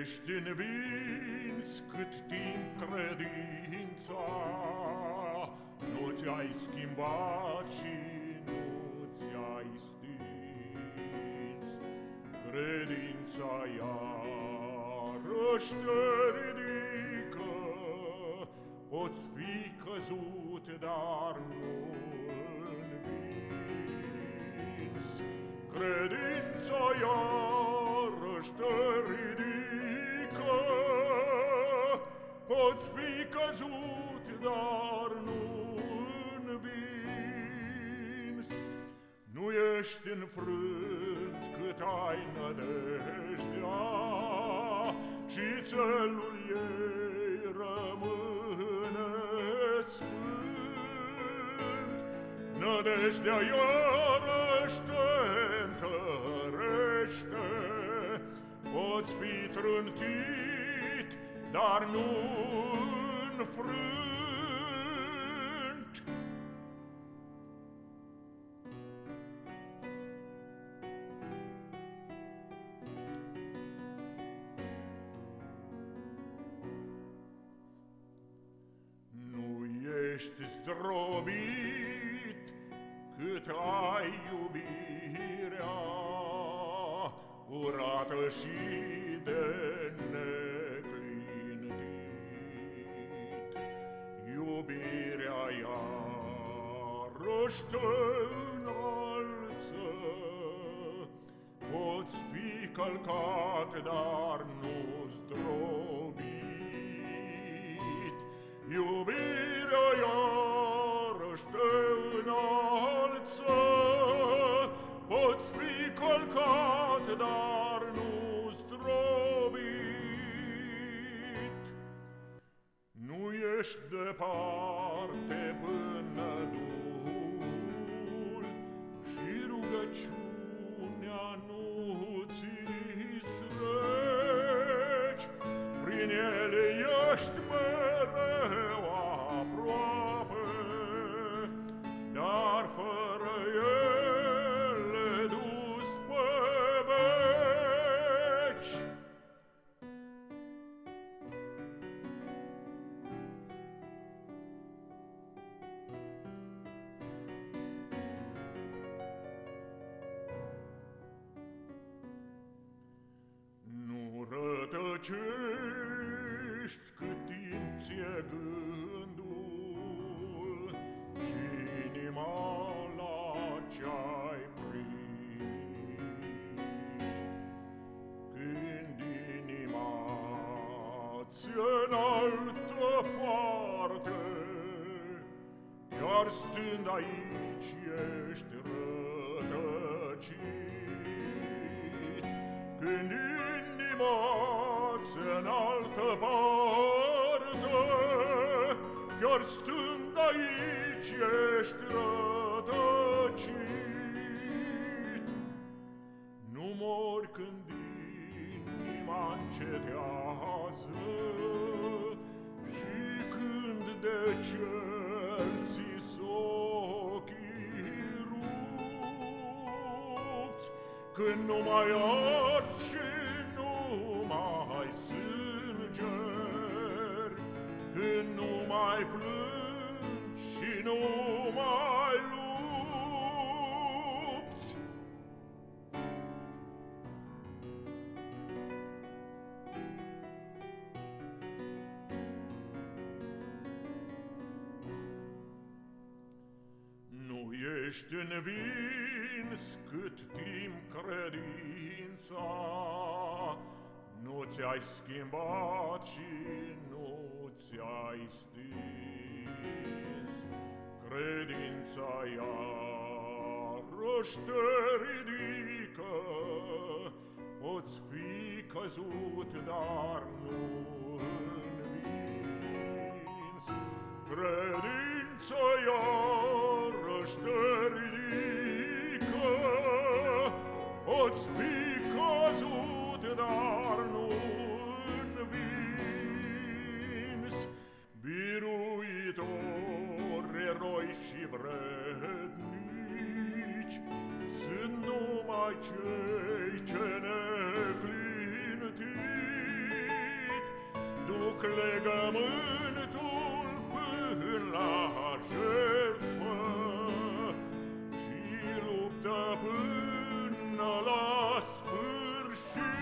Ești învins cât timp credința. Nu ți-ai schimbat și nu ți-ai stins. Credința iarăși te ridică. Poți fi căzut, dar nu învins. Credința iarăși te ridică. Poți fi căzut, dar nu învins Nu ești înfrânt cât ai nădejdea Și țelul ei rămâne sfânt. Nădejdea iarăși te întărește Poți fi trântit, dar nu înfrânt Nu ești zdrobit cât ai iubirea curată și de iarăși te înalță, Poți fi călcat, dar nu zdrobit. Iubirea iarăși te înalță, Poți fi călcat, dar nu zdrobit. Nu ești departe până ciumea nu ți-s reci, rătăcești cât timp ție gândul Și inima la ce-ai primit. Când inima ți-e în altă parte Chiar stând aici ești rătăcit. Când inima ți în altă parte Chiar stând aici ești rătăcit. Nu mori când inima încetează Și când de cer ți ochii rupți Când nu mai arzi și mai plângi și nu mai lupți. Nu ești învins cât timp credința Nu ți-ai schimbat și nu mai stins credința iarăși te ridică poți fi căzut dar nu învins. Credința iarăși te ridică poți fi cei ce neclintit duc legământul până la jertfă și luptă până la sfârșit.